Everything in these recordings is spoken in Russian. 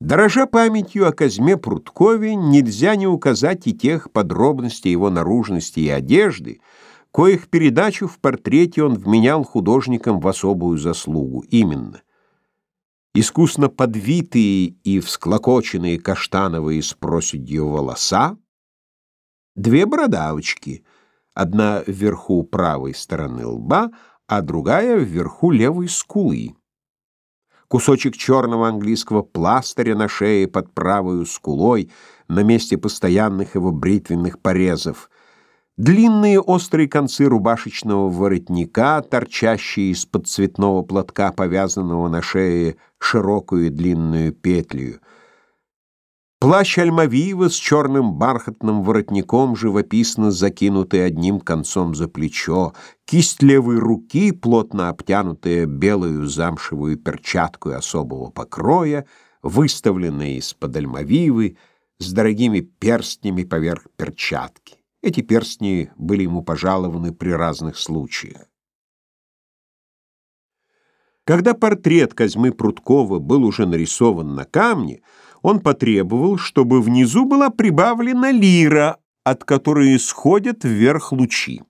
Дорожа памятью о Казьме Прудкове, нельзя не указать и тех подробностей его наружности и одежды, коих передачу в портрете он вменял художникам в особую заслугу, именно. Искусно подвитые и всклокоченные каштановые с проседью волоса, две бородавочки, одна вверху правой стороны лба, а другая вверху левой скулы кусочек черного английского пластыря на шее под правой скулой на месте постоянных его бритвенных порезов, длинные острые концы рубашечного воротника, торчащие из-под цветного платка, повязанного на шее широкую длинную петлю — Плащ Альмавиева с черным бархатным воротником, живописно закинутый одним концом за плечо, кисть левой руки, плотно обтянутая белую замшевую перчатку особого покроя, выставленная из-под Альмавивы, с дорогими перстнями поверх перчатки. Эти перстни были ему пожалованы при разных случаях. Когда портрет Козьмы Прудкова был уже нарисован на камне, он потребовал, чтобы внизу была прибавлена лира, от которой исходят вверх лучи.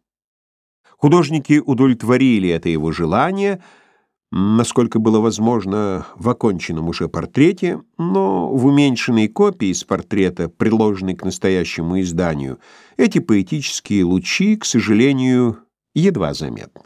Художники удовлетворили это его желание, насколько было возможно в оконченном уже портрете, но в уменьшенной копии из портрета, приложенной к настоящему изданию, эти поэтические лучи, к сожалению, едва заметны.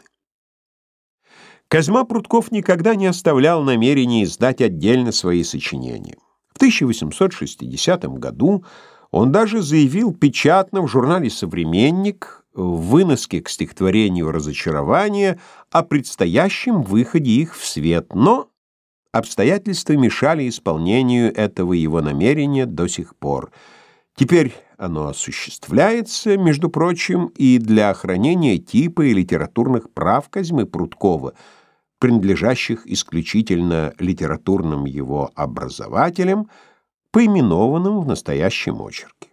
Козьма Прутков никогда не оставлял намерения издать отдельно свои сочинения. В 1860 году он даже заявил печатно в журнале «Современник» в выноске к стихотворению «Разочарование» о предстоящем выходе их в свет, но обстоятельства мешали исполнению этого его намерения до сих пор. Теперь оно осуществляется, между прочим, и для охранения типа и литературных прав Козьмы Прудкова – принадлежащих исключительно литературным его образователям, поименованным в настоящем очерке.